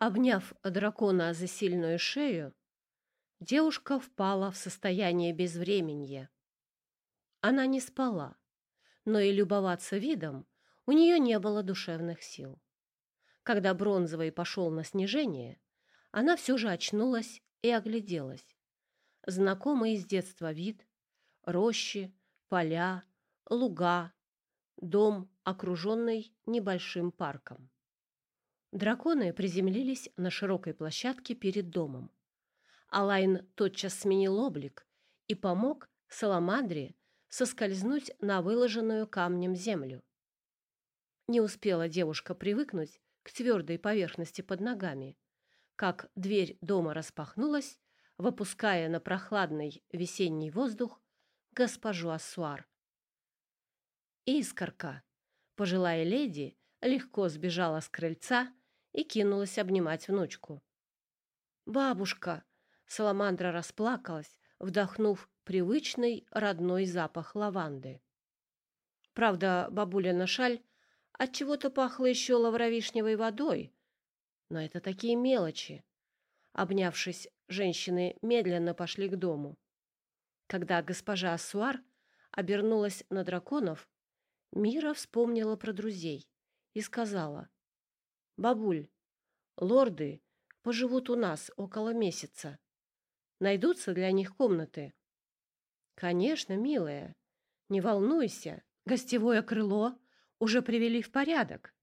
Обняв дракона за сильную шею, девушка впала в состояние безвременья. Она не спала, но и любоваться видом у нее не было душевных сил. Когда бронзовый пошел на снижение, она все же очнулась и огляделась. Знакомый с детства вид, рощи, поля, луга, дом, окруженный небольшим парком. Драконы приземлились на широкой площадке перед домом. Алайн тотчас сменил облик и помог Саламандре соскользнуть на выложенную камнем землю. Не успела девушка привыкнуть к твердой поверхности под ногами, как дверь дома распахнулась, выпуская на прохладный весенний воздух госпожу Ассуар. Искорка, пожилая леди, легко сбежала с крыльца и кинулась обнимать внучку. «Бабушка!» — Саламандра расплакалась, вдохнув привычный родной запах лаванды. Правда, бабуля шаль от чего то пахла еще лавровишневой водой, но это такие мелочи. Обнявшись, женщины медленно пошли к дому. Когда госпожа Ассуар обернулась на драконов, Мира вспомнила про друзей и сказала, «Бабуль, лорды поживут у нас около месяца. Найдутся для них комнаты?» «Конечно, милая, не волнуйся, гостевое крыло уже привели в порядок»,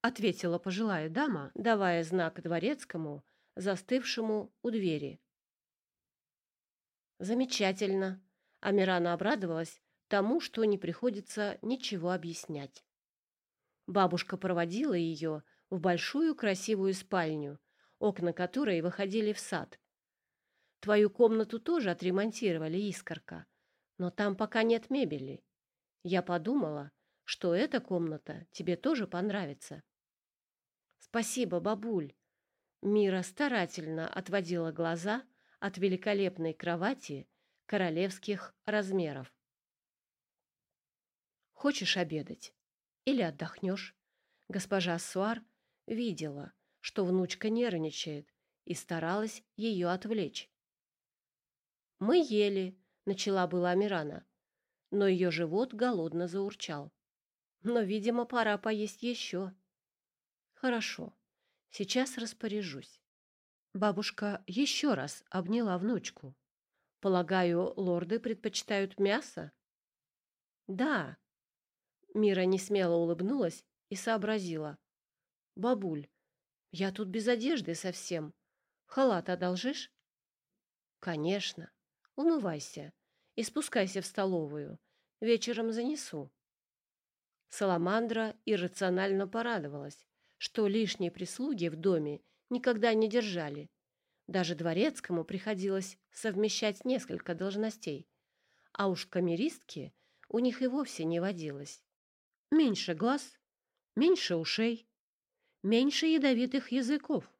ответила пожилая дама, давая знак дворецкому, застывшему у двери. Замечательно. Амирана обрадовалась тому, что не приходится ничего объяснять. Бабушка проводила ее в большую красивую спальню, окна которой выходили в сад. Твою комнату тоже отремонтировали, Искорка, но там пока нет мебели. Я подумала, что эта комната тебе тоже понравится. Спасибо, бабуль. Мира старательно отводила глаза от великолепной кровати королевских размеров. Хочешь обедать или отдохнешь? Госпожа Суар видела, что внучка нервничает и старалась ее отвлечь. Мы ели, начала была Мирана, но ее живот голодно заурчал. Но, видимо, пора поесть еще. Хорошо, сейчас распоряжусь. Бабушка еще раз обняла внучку. Полагаю, лорды предпочитают мясо? Да. Мира несмело улыбнулась и сообразила. Бабуль, я тут без одежды совсем. Халат одолжишь? Конечно. Умывайся и спускайся в столовую. Вечером занесу. Саламандра иррационально порадовалась, что лишней прислуги в доме никогда не держали. Даже дворецкому приходилось совмещать несколько должностей, а уж камеристки у них и вовсе не водилось. Меньше глаз, меньше ушей, меньше ядовитых языков,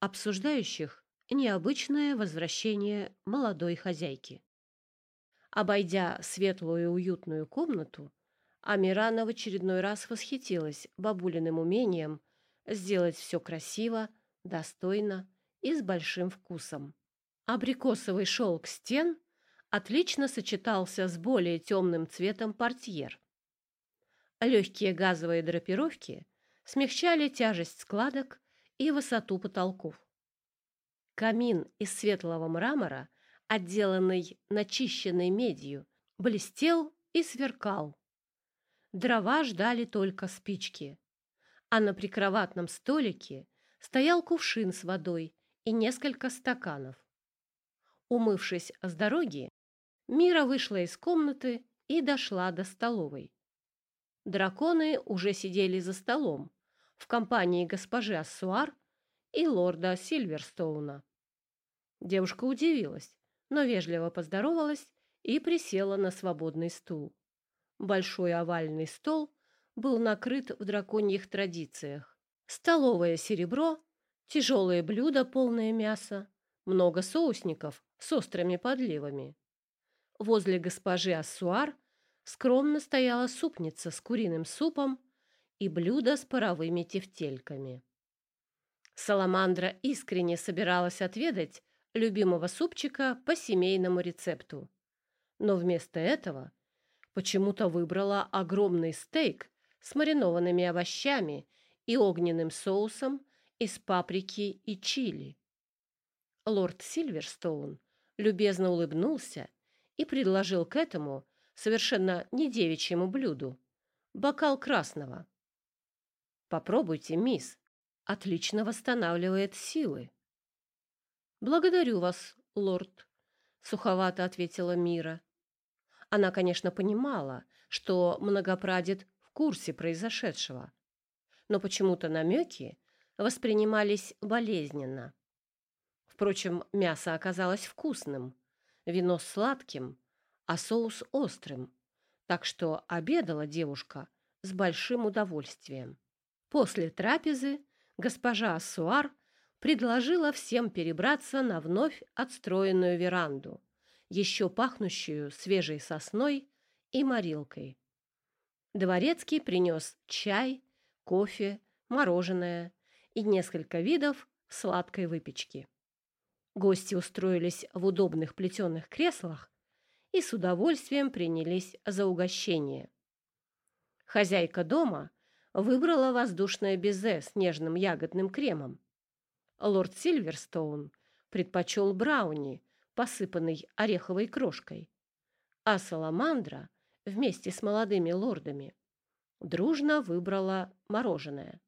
обсуждающих необычное возвращение молодой хозяйки. Обойдя светлую и уютную комнату, Амирана в очередной раз восхитилась бабулиным умением сделать все красиво, достойно и с большим вкусом. Абрикосовый шелк стен отлично сочетался с более темным цветом портьер. Легкие газовые драпировки смягчали тяжесть складок и высоту потолков. Камин из светлого мрамора, отделанный начищенной медью, блестел и сверкал. Дрова ждали только спички, а на прикроватном столике стоял кувшин с водой и несколько стаканов. Умывшись с дороги, Мира вышла из комнаты и дошла до столовой. Драконы уже сидели за столом в компании госпожи Ассуар и лорда Сильверстоуна. Девушка удивилась, но вежливо поздоровалась и присела на свободный стул. Большой овальный стол был накрыт в драконьих традициях. Столовое серебро, тяжелые блюда, полное мяса, много соусников с острыми подливами. Возле госпожи Ассуар скромно стояла супница с куриным супом и блюдо с паровыми тефтельками. Саламандра искренне собиралась отведать любимого супчика по семейному рецепту. Но вместо этого почему-то выбрала огромный стейк с маринованными овощами и огненным соусом из паприки и чили. Лорд Сильверстоун любезно улыбнулся и предложил к этому совершенно не девичьему блюду бокал красного. «Попробуйте, мисс, отлично восстанавливает силы». «Благодарю вас, лорд», — суховато ответила Мира. Она, конечно, понимала, что многопрадед в курсе произошедшего, но почему-то намеки воспринимались болезненно. Впрочем, мясо оказалось вкусным, вино сладким, а соус острым, так что обедала девушка с большим удовольствием. После трапезы госпожа Ассуар предложила всем перебраться на вновь отстроенную веранду, еще пахнущую свежей сосной и морилкой. Дворецкий принес чай, кофе, мороженое и несколько видов сладкой выпечки. Гости устроились в удобных плетеных креслах и с удовольствием принялись за угощение. Хозяйка дома выбрала воздушное безе с нежным ягодным кремом. Лорд Сильверстоун предпочел брауни, посыпанный ореховой крошкой, а Саламандра вместе с молодыми лордами дружно выбрала мороженое.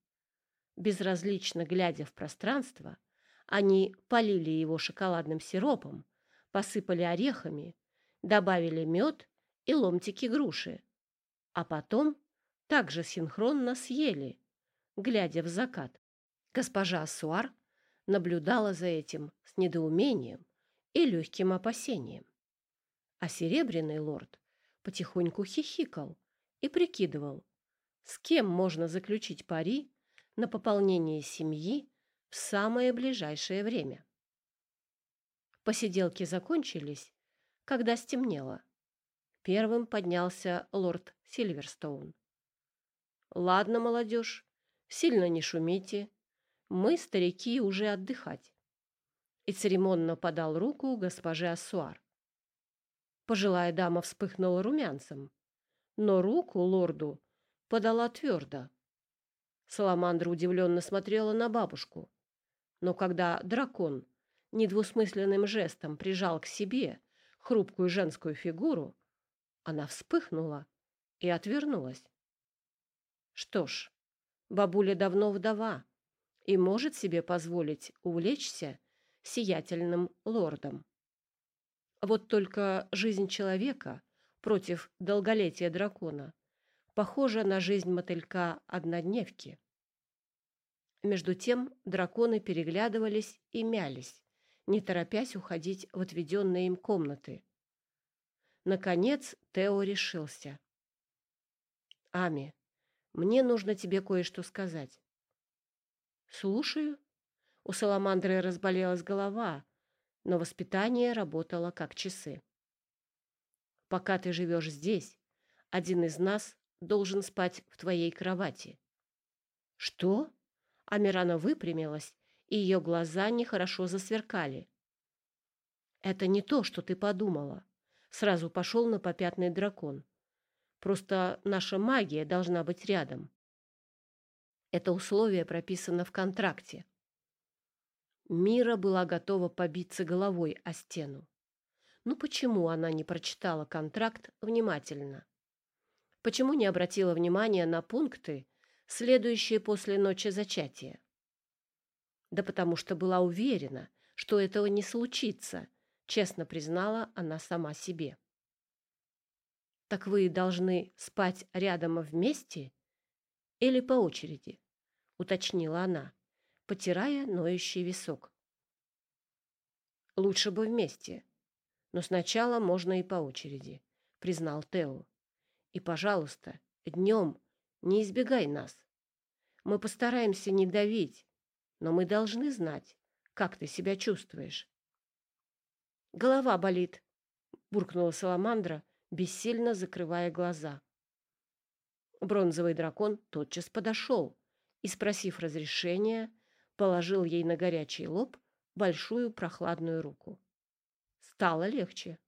Безразлично глядя в пространство, они полили его шоколадным сиропом, посыпали орехами, добавили мед и ломтики груши, а потом также синхронно съели, глядя в закат. Госпожа Суар наблюдала за этим с недоумением и легким опасением. А серебряный лорд потихоньку хихикал и прикидывал, с кем можно заключить пари на пополнение семьи в самое ближайшее время. Посиделки закончились, когда стемнело. Первым поднялся лорд Сильверстоун. «Ладно, молодежь, сильно не шумите. Мы, старики, уже отдыхать». И церемонно подал руку госпоже Ассуар. Пожилая дама вспыхнула румянцем, но руку лорду подала твердо. Саламандра удивленно смотрела на бабушку. Но когда дракон недвусмысленным жестом прижал к себе хрупкую женскую фигуру, она вспыхнула и отвернулась. Что ж, бабуля давно вдова и может себе позволить увлечься сиятельным лордом. Вот только жизнь человека против долголетия дракона похожа на жизнь мотылька-однодневки. Между тем драконы переглядывались и мялись, не торопясь уходить в отведенные им комнаты. Наконец Тео решился. «Ами, мне нужно тебе кое-что сказать». «Слушаю». У Саламандры разболелась голова, но воспитание работало как часы. «Пока ты живешь здесь, один из нас должен спать в твоей кровати». «Что?» Амирана выпрямилась, и ее глаза нехорошо засверкали. «Это не то, что ты подумала», — сразу пошел на попятный дракон. «Просто наша магия должна быть рядом. Это условие прописано в контракте». Мира была готова побиться головой о стену. Ну почему она не прочитала контракт внимательно? Почему не обратила внимания на пункты, следующее после ночи зачатия. Да потому что была уверена, что этого не случится, честно признала она сама себе. Так вы должны спать рядом вместе или по очереди, уточнила она, потирая ноющий висок. Лучше бы вместе, но сначала можно и по очереди, признал Тео. И, пожалуйста, днем не избегай нас. Мы постараемся не давить, но мы должны знать, как ты себя чувствуешь. Голова болит, буркнула Саламандра, бессильно закрывая глаза. Бронзовый дракон тотчас подошел и, спросив разрешения, Положил ей на горячий лоб большую прохладную руку. Стало легче.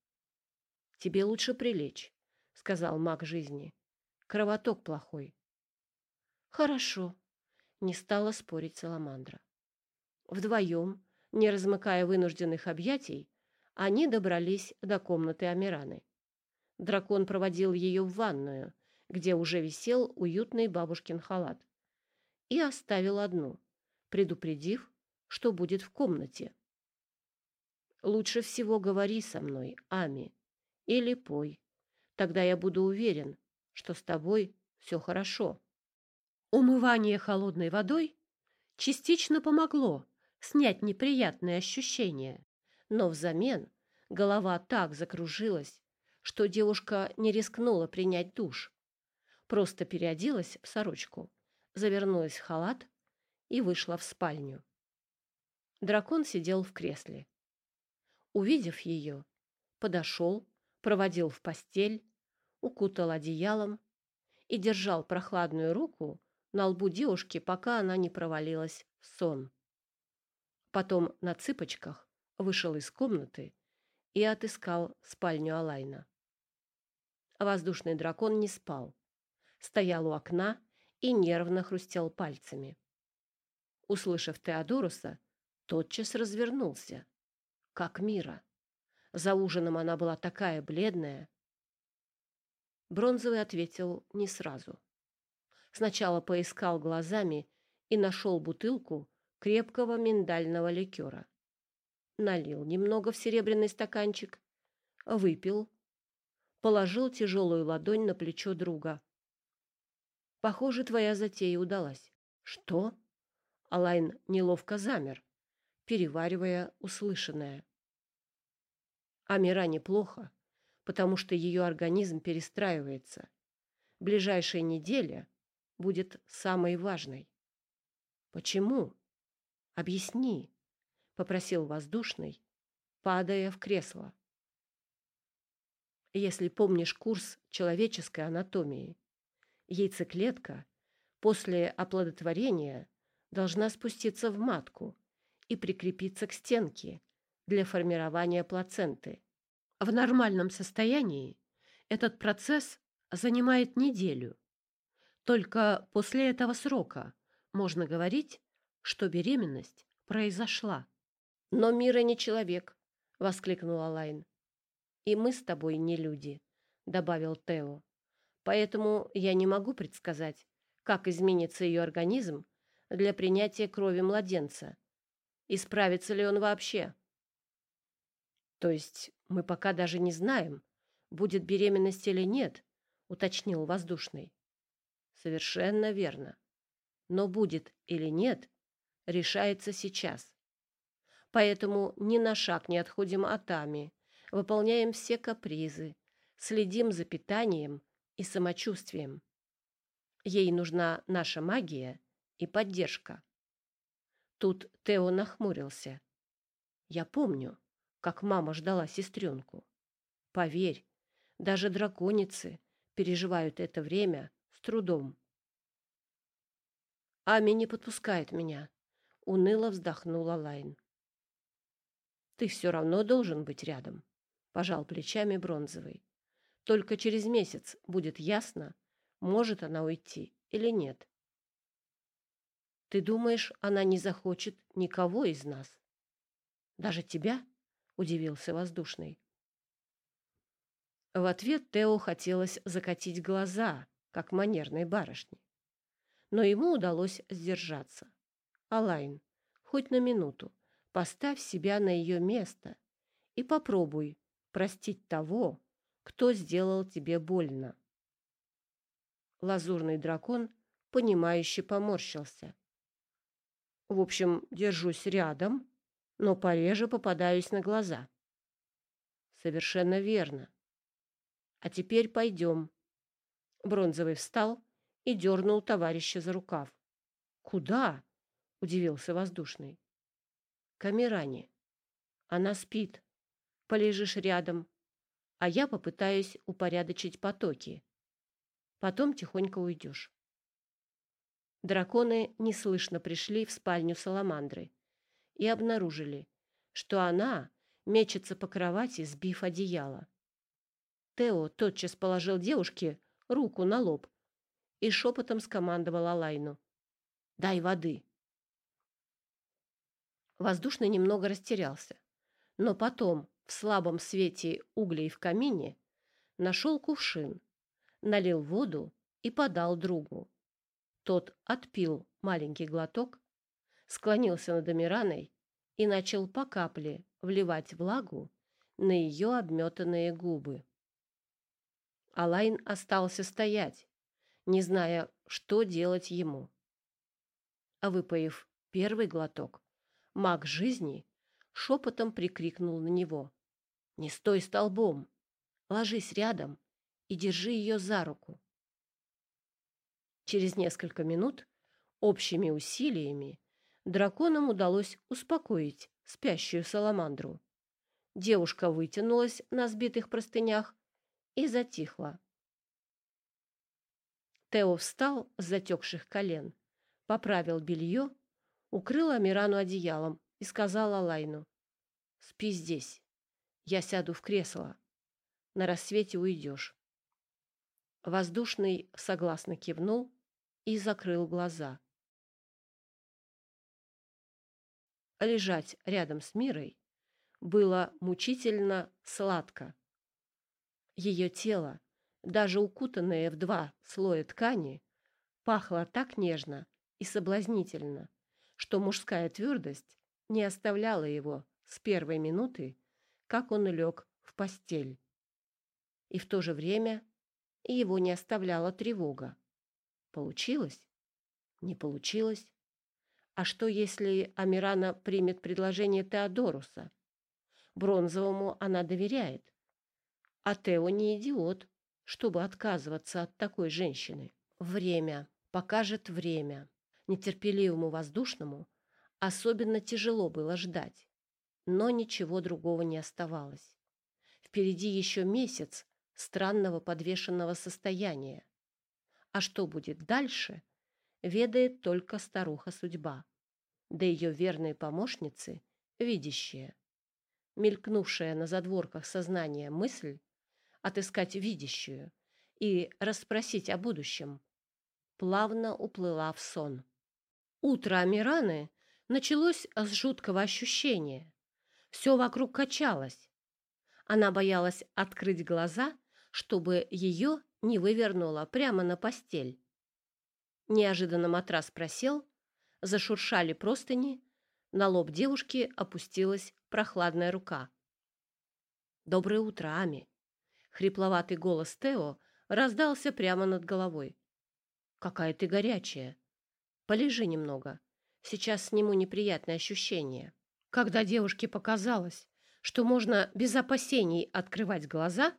«Тебе лучше прилечь», — сказал маг жизни. «Кровоток плохой». «Хорошо», — не стала спорить Саламандра. Вдвоем, не размыкая вынужденных объятий, они добрались до комнаты Амираны. Дракон проводил ее в ванную, где уже висел уютный бабушкин халат, и оставил одну, предупредив, что будет в комнате. «Лучше всего говори со мной, Ами, или пой. Тогда я буду уверен, что с тобой все хорошо». Умывание холодной водой частично помогло снять неприятные ощущения, но взамен голова так закружилась, что девушка не рискнула принять душ. Просто переоделась в сорочку, завернулась в халат и вышла в спальню. Дракон сидел в кресле. Увидев ее, подошел, проводил в постель, укутал одеялом и держал прохладную руку на лбу девушки, пока она не провалилась в сон. Потом на цыпочках вышел из комнаты и отыскал спальню Алайна. Воздушный дракон не спал. Стоял у окна и нервно хрустел пальцами. Услышав Теодоруса, тотчас развернулся. Как Мира. За ужином она была такая бледная. Бронзовый ответил не сразу. Сначала поискал глазами и нашел бутылку крепкого миндального ликера. Налил немного в серебряный стаканчик, выпил, положил тяжелую ладонь на плечо друга. «Похоже, твоя затея удалась». «Что?» Алайн неловко замер, переваривая услышанное. Амира неплохо, потому что ее организм перестраивается. Ближайшая неделя будет самой важной. Почему? Объясни, попросил воздушный, падая в кресло. Если помнишь курс человеческой анатомии, яйцеклетка после оплодотворения должна спуститься в матку и прикрепиться к стенке для формирования плаценты. В нормальном состоянии этот процесс занимает неделю, только после этого срока можно говорить, что беременность произошла. Но Мира не человек, воскликнула Лайн. И мы с тобой не люди, добавил Тео. Поэтому я не могу предсказать, как изменится ее организм для принятия крови младенца. И справится ли он вообще? То есть мы пока даже не знаем, будет беременность или нет, уточнил воздушный. Совершенно верно. Но будет или нет, решается сейчас. Поэтому ни на шаг не отходим от Ами, выполняем все капризы, следим за питанием и самочувствием. Ей нужна наша магия и поддержка. Тут Тео нахмурился. Я помню, как мама ждала сестренку. Поверь, даже драконицы переживают это время трудом. Ами не подпускает меня, уныло вздохнула Лайн. Ты все равно должен быть рядом, пожал плечами Бронзовый. Только через месяц будет ясно, может она уйти или нет. Ты думаешь, она не захочет никого из нас? Даже тебя? удивился воздушный. В ответ Тео хотелось закатить глаза, как манерной барышни. Но ему удалось сдержаться. Алайн, хоть на минуту, поставь себя на ее место и попробуй простить того, кто сделал тебе больно. Лазурный дракон, понимающе поморщился. В общем, держусь рядом, но пореже попадаюсь на глаза. Совершенно верно. А теперь пойдем. Бронзовый встал и дернул товарища за рукав. «Куда?» — удивился воздушный. «К Амиране. Она спит. Полежишь рядом, а я попытаюсь упорядочить потоки. Потом тихонько уйдешь». Драконы неслышно пришли в спальню Саламандры и обнаружили, что она мечется по кровати, сбив одеяло. Тео тотчас положил девушке руку на лоб и шепотом скомандовал Алайну. «Дай воды». Воздушный немного растерялся, но потом в слабом свете углей в камине нашел кувшин, налил воду и подал другу. Тот отпил маленький глоток, склонился над Амираной и начал по капле вливать влагу на ее обметанные губы. Алайн остался стоять, не зная, что делать ему. А выпоив первый глоток, маг жизни шепотом прикрикнул на него. «Не стой столбом! Ложись рядом и держи ее за руку!» Через несколько минут общими усилиями драконам удалось успокоить спящую саламандру. Девушка вытянулась на сбитых простынях и затихла. Тео встал с затекших колен, поправил белье, укрыл Амирану одеялом и сказал Алайну. «Спи здесь. Я сяду в кресло. На рассвете уйдешь». Воздушный согласно кивнул и закрыл глаза. Лежать рядом с Мирой было мучительно сладко. Ее тело, даже укутанное в два слоя ткани, пахло так нежно и соблазнительно, что мужская твердость не оставляла его с первой минуты, как он лег в постель. И в то же время его не оставляла тревога. Получилось? Не получилось? А что, если Амирана примет предложение Теодоруса? Бронзовому она доверяет. А Тео не идиот, чтобы отказываться от такой женщины. Время. Покажет время. Нетерпеливому воздушному особенно тяжело было ждать. Но ничего другого не оставалось. Впереди еще месяц странного подвешенного состояния. А что будет дальше – ведает только старуха-судьба, да ее верные помощницы, видящие. Мелькнувшая на задворках сознания мысль отыскать видящую и расспросить о будущем, плавно уплыла в сон. Утро Амираны началось с жуткого ощущения. Все вокруг качалось. Она боялась открыть глаза, чтобы ее не вывернуло прямо на постель. Неожиданно матрас просел, зашуршали простыни, на лоб девушки опустилась прохладная рука. «Доброе утро, Ами!» Хрипловатый голос Тео раздался прямо над головой. «Какая ты горячая! Полежи немного. Сейчас сниму неприятное ощущение». Когда девушке показалось, что можно без опасений открывать глаза,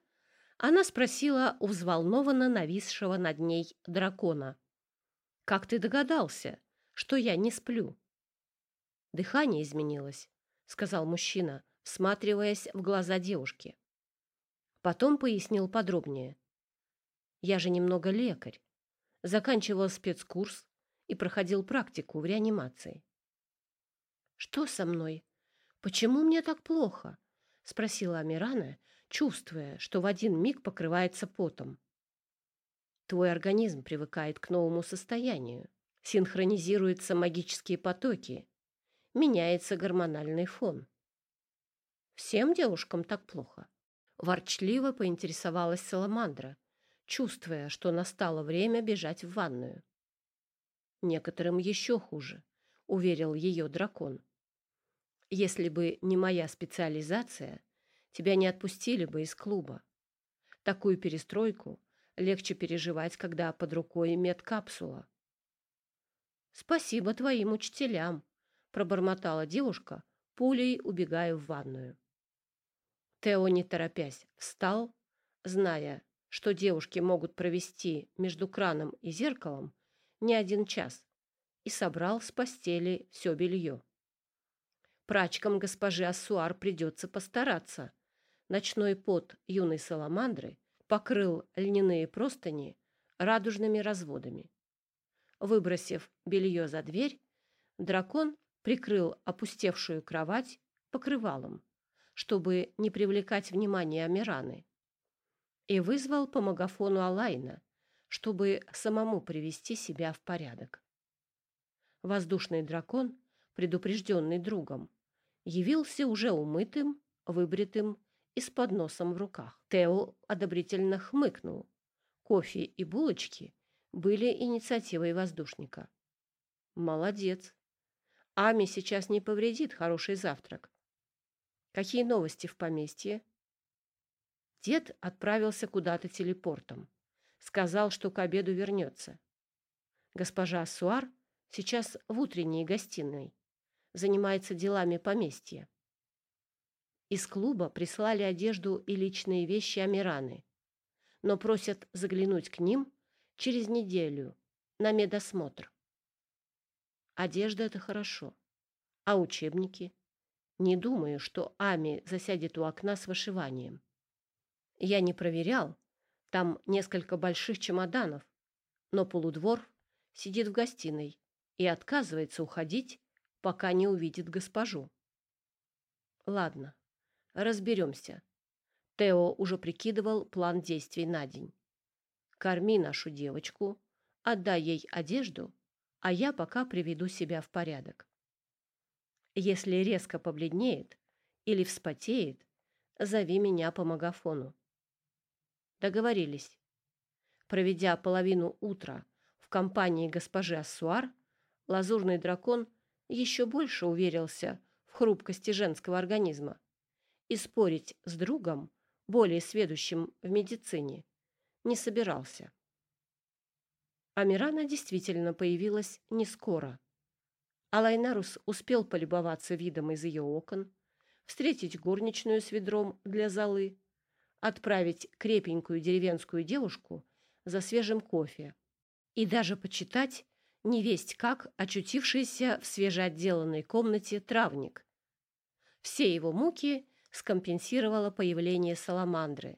она спросила у взволнованно нависшего над ней дракона. Как ты догадался, что я не сплю? Дыхание изменилось, сказал мужчина, всматриваясь в глаза девушки. Потом пояснил подробнее. Я же немного лекарь. Заканчивал спецкурс и проходил практику в реанимации. Что со мной? Почему мне так плохо? спросила Амирана, чувствуя, что в один миг покрывается потом. Твой организм привыкает к новому состоянию, синхронизируются магические потоки, меняется гормональный фон. Всем девушкам так плохо. Ворчливо поинтересовалась Саламандра, чувствуя, что настало время бежать в ванную. Некоторым еще хуже, уверил ее дракон. Если бы не моя специализация, тебя не отпустили бы из клуба. Такую перестройку легче переживать, когда под рукой медкапсула. «Спасибо твоим учителям», — пробормотала девушка, пулей убегая в ванную. Тео, не торопясь, встал, зная, что девушки могут провести между краном и зеркалом не один час, и собрал с постели все белье. Прачкам госпожи Ассуар придется постараться. Ночной пот юной саламандры покрыл льняные простыни радужными разводами. Выбросив белье за дверь, дракон прикрыл опустевшую кровать покрывалом, чтобы не привлекать внимание Амираны, и вызвал по магафону Алайна, чтобы самому привести себя в порядок. Воздушный дракон, предупрежденный другом, явился уже умытым, выбритым и с подносом в руках. Тео одобрительно хмыкнул. Кофе и булочки были инициативой воздушника. Молодец. Ами сейчас не повредит хороший завтрак. Какие новости в поместье? Дед отправился куда-то телепортом. Сказал, что к обеду вернется. Госпожа Суар сейчас в утренней гостиной. Занимается делами поместья. Из клуба прислали одежду и личные вещи Амираны, но просят заглянуть к ним через неделю на медосмотр. Одежда — это хорошо. А учебники? Не думаю, что Ами засядет у окна с вышиванием. Я не проверял. Там несколько больших чемоданов. Но полудвор сидит в гостиной и отказывается уходить, пока не увидит госпожу. Ладно, разберемся. Тео уже прикидывал план действий на день. Корми нашу девочку, отдай ей одежду, а я пока приведу себя в порядок. Если резко побледнеет или вспотеет, зови меня по магафону. Договорились. Проведя половину утра в компании госпожи Ассуар, лазурный дракон еще больше уверился в хрупкости женского организма и спорить с другом, более сведущим в медицине, не собирался. Амирана действительно появилась не скоро. Алайнарус успел полюбоваться видом из ее окон, встретить горничную с ведром для золы, отправить крепенькую деревенскую девушку за свежим кофе и даже почитать невесть как очутившийся в свежеотделанной комнате травник. Все его муки скомпенсировало появление саламандры.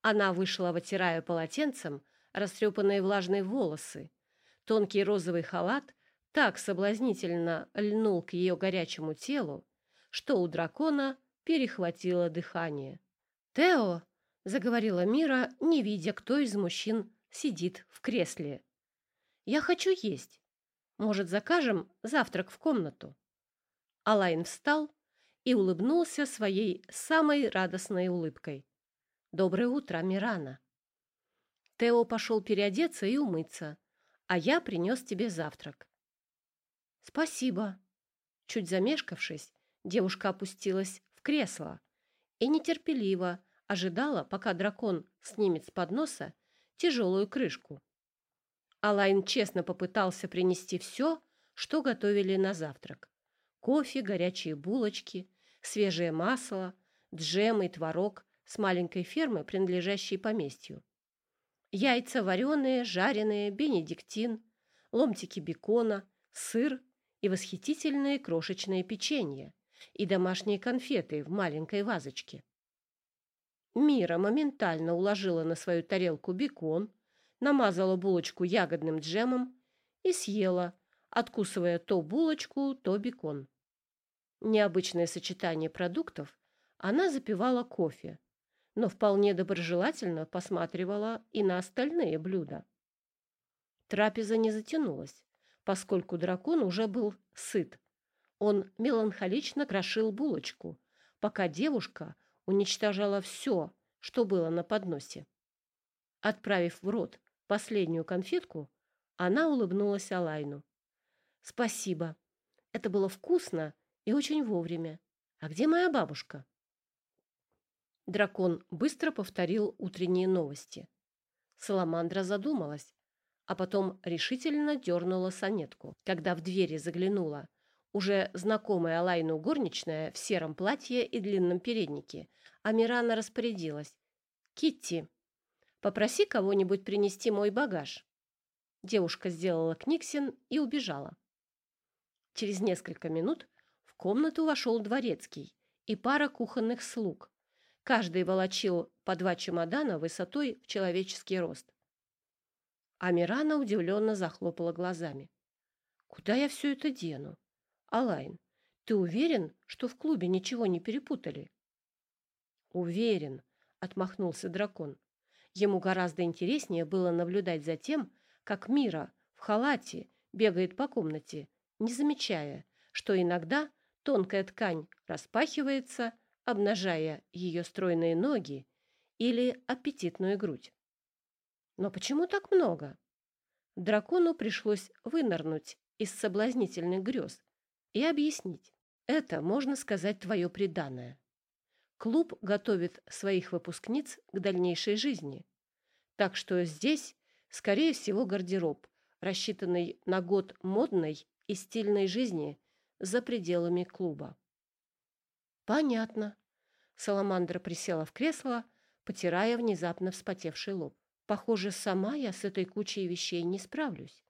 Она вышла, вытирая полотенцем растрепанные влажные волосы. Тонкий розовый халат так соблазнительно льнул к ее горячему телу, что у дракона перехватило дыхание. «Тео!» — заговорила Мира, не видя, кто из мужчин сидит в кресле. «Я хочу есть. Может, закажем завтрак в комнату?» Алайн встал и улыбнулся своей самой радостной улыбкой. «Доброе утро, Мирана!» Тео пошел переодеться и умыться, а я принес тебе завтрак. «Спасибо!» Чуть замешкавшись, девушка опустилась в кресло и нетерпеливо ожидала, пока дракон снимет с подноса тяжелую крышку. Алайн честно попытался принести все, что готовили на завтрак. Кофе, горячие булочки, свежее масло, джем и творог с маленькой фермы, принадлежащей поместью. Яйца вареные, жареные, бенедиктин, ломтики бекона, сыр и восхитительные крошечные печенья и домашние конфеты в маленькой вазочке. Мира моментально уложила на свою тарелку бекон, намазала булочку ягодным джемом и съела, откусывая то булочку, то бекон. Необычное сочетание продуктов она запивала кофе, но вполне доброжелательно посматривала и на остальные блюда. Трапеза не затянулась, поскольку дракон уже был сыт. Он меланхолично крошил булочку, пока девушка уничтожала все, что было на подносе. Отправив в рот последнюю конфетку, она улыбнулась Алайну. «Спасибо. Это было вкусно и очень вовремя. А где моя бабушка?» Дракон быстро повторил утренние новости. Саламандра задумалась, а потом решительно дернула сонетку, когда в двери заглянула уже знакомая Алайну горничная в сером платье и длинном переднике. Амирана распорядилась. «Китти, попроси кого-нибудь принести мой багаж». Девушка сделала книгсин и убежала. Через несколько минут в комнату вошел дворецкий и пара кухонных слуг. Каждый волочил по два чемодана высотой в человеческий рост. Амирана удивленно захлопала глазами. «Куда я все это дену? Алайн, ты уверен, что в клубе ничего не перепутали?» «Уверен», — отмахнулся дракон. Ему гораздо интереснее было наблюдать за тем, как Мира в халате бегает по комнате, не замечая, что иногда тонкая ткань распахивается, обнажая ее стройные ноги или аппетитную грудь. Но почему так много? Дракону пришлось вынырнуть из соблазнительных грез и объяснить. Это, можно сказать, твое преданное. Клуб готовит своих выпускниц к дальнейшей жизни. Так что здесь, скорее всего, гардероб, рассчитанный на год модной и стильной жизни за пределами клуба. Понятно. Саламандра присела в кресло, потирая внезапно вспотевший лоб. Похоже, сама я с этой кучей вещей не справлюсь.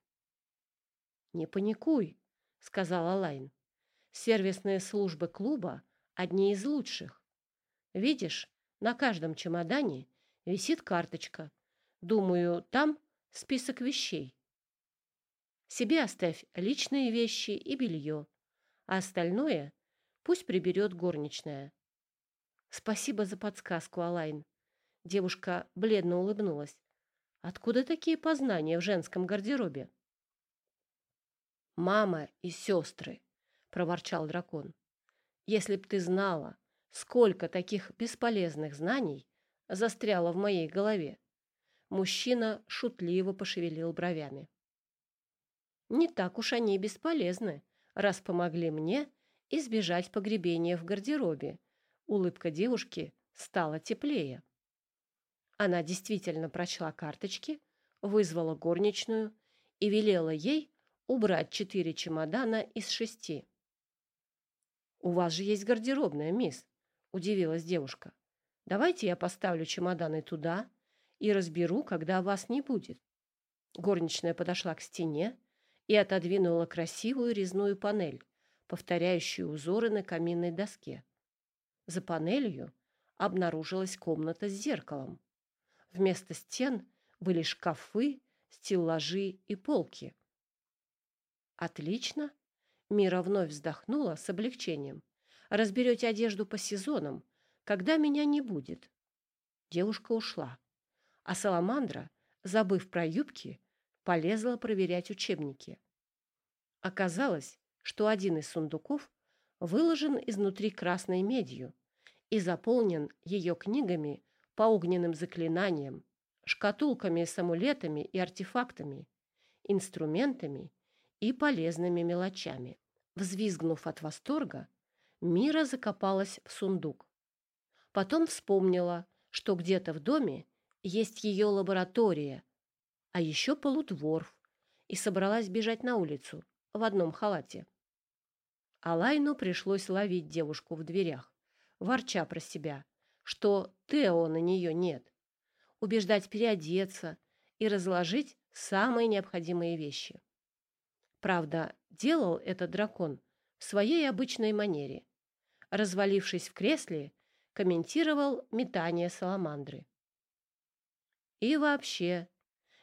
Не паникуй, сказала Лайн. Сервисные службы клуба одни из лучших. Видишь, на каждом чемодане висит карточка. Думаю, там список вещей. Себе оставь личные вещи и белье, а остальное пусть приберет горничная. Спасибо за подсказку, Алайн. Девушка бледно улыбнулась. Откуда такие познания в женском гардеробе? Мама и сестры, проворчал дракон. Если б ты знала, сколько таких бесполезных знаний застряло в моей голове. Мужчина шутливо пошевелил бровями. Не так уж они бесполезны, раз помогли мне избежать погребения в гардеробе. Улыбка девушки стала теплее. Она действительно прочла карточки, вызвала горничную и велела ей убрать четыре чемодана из шести. «У вас же есть гардеробная, мисс», — удивилась девушка. «Давайте я поставлю чемоданы туда и разберу, когда вас не будет». Горничная подошла к стене, и отодвинула красивую резную панель, повторяющую узоры на каминной доске. За панелью обнаружилась комната с зеркалом. Вместо стен были шкафы, стеллажи и полки. Отлично. Мира вновь вздохнула с облегчением. Разберете одежду по сезонам, когда меня не будет. Девушка ушла, а Саламандра, забыв про юбки, полезла проверять учебники. Оказалось, что один из сундуков выложен изнутри красной медью и заполнен ее книгами по огненным заклинаниям, шкатулками с амулетами и артефактами, инструментами и полезными мелочами. Взвизгнув от восторга, Мира закопалась в сундук. Потом вспомнила, что где-то в доме есть ее лаборатория, а еще полудворф, и собралась бежать на улицу в одном халате. Алайну пришлось ловить девушку в дверях, ворча про себя, что Тео на нее нет, убеждать переодеться и разложить самые необходимые вещи. Правда, делал этот дракон в своей обычной манере. Развалившись в кресле, комментировал метание саламандры. И вообще,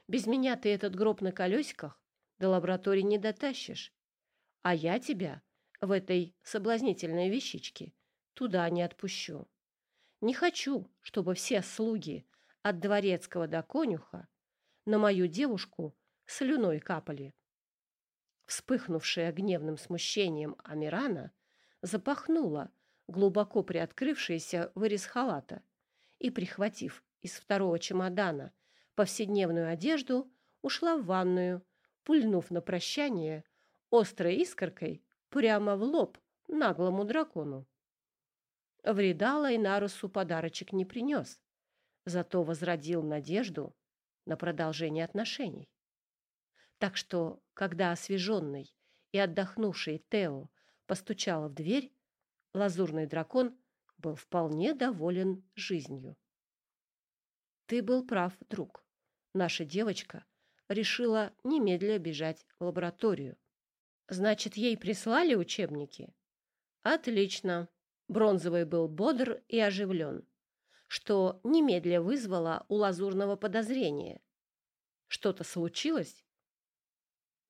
без меня ты этот гроб на колесиках до лаборатории не дотащишь. А я тебя в этой соблазнительной вещичке туда не отпущу. Не хочу, чтобы все слуги от дворецкого до конюха на мою девушку слюной капали. Вспыхнувшая гневным смущением Амирана запахнула глубоко приоткрывшийся вырез халата и, прихватив из второго чемодана повседневную одежду, ушла в ванную, пульнув на прощание острой искоркой прямо в лоб наглому дракону. Вреда Лайнарусу подарочек не принес, зато возродил надежду на продолжение отношений. Так что, когда освеженный и отдохнувший Тео постучала в дверь, лазурный дракон был вполне доволен жизнью. «Ты был прав, друг», наша девочка решила немедля бежать в лабораторию. Значит, ей прислали учебники? Отлично. Бронзовый был бодр и оживлен, что немедля вызвало у Лазурного подозрение. Что-то случилось?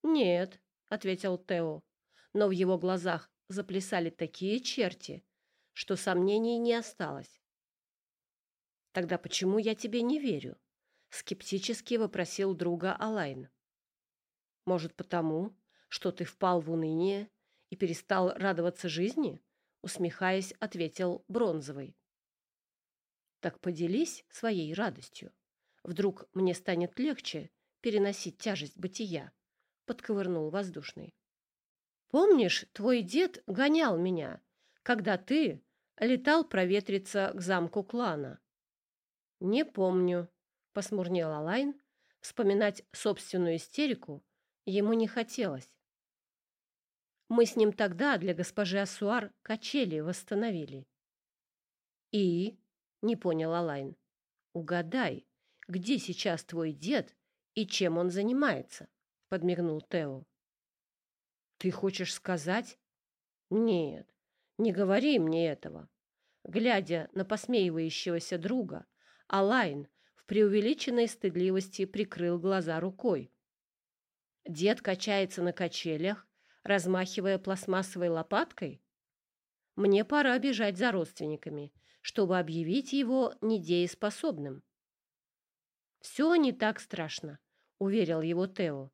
Нет, ответил Тео, но в его глазах заплясали такие черти, что сомнений не осталось. Тогда почему я тебе не верю? скептически вопросил друга Алайн. Может, потому, что ты впал в уныние и перестал радоваться жизни? Усмехаясь, ответил Бронзовый. Так поделись своей радостью. Вдруг мне станет легче переносить тяжесть бытия, подковырнул воздушный. Помнишь, твой дед гонял меня, когда ты летал проветриться к замку клана? Не помню, посмурнел Алайн. Вспоминать собственную истерику ему не хотелось. Мы с ним тогда для госпожи Асуар качели восстановили. И не понял Алайн. Угадай, где сейчас твой дед и чем он занимается? подмигнул Тео. Ты хочешь сказать? Нет, не говори мне этого. Глядя на посмеивающегося друга, Алайн в преувеличенной стыдливости прикрыл глаза рукой. Дед качается на качелях, размахивая пластмассовой лопаткой. Мне пора бежать за родственниками чтобы объявить его недееспособным. «Все не так страшно», — уверил его Тео.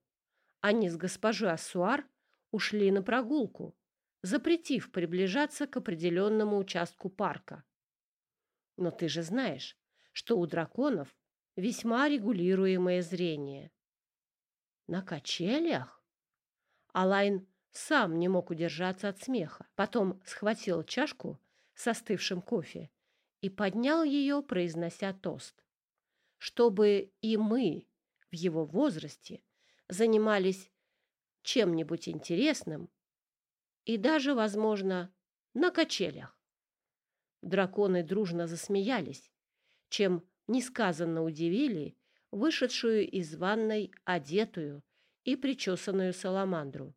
Они с госпожой Ассуар ушли на прогулку, запретив приближаться к определенному участку парка. Но ты же знаешь, что у драконов весьма регулируемое зрение. На качелях? Алайн сам не мог удержаться от смеха. Потом схватил чашку с остывшим кофе и поднял ее, произнося тост. Чтобы и мы в его возрасте занимались чем-нибудь интересным и даже, возможно, на качелях. Драконы дружно засмеялись, чем несказанно удивили вышедшую из ванной одетую и причесанную саламандру.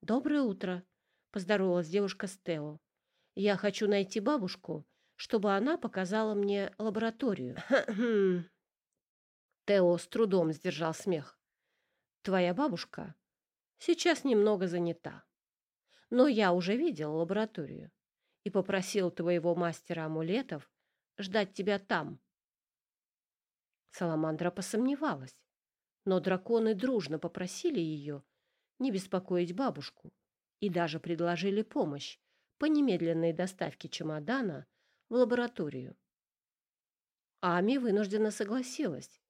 «Доброе утро!» — поздоровалась девушка с Тео. Я хочу найти бабушку, чтобы она показала мне лабораторию. Тео с трудом сдержал смех. Твоя бабушка сейчас немного занята. Но я уже видел лабораторию и попросил твоего мастера амулетов ждать тебя там. Саламандра посомневалась, но драконы дружно попросили ее не беспокоить бабушку и даже предложили помощь, по немедленной доставке чемодана в лабораторию. Ами вынуждена согласилась,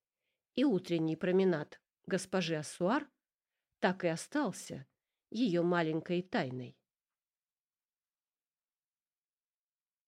и утренний променад госпожи Ассуар так и остался ее маленькой тайной.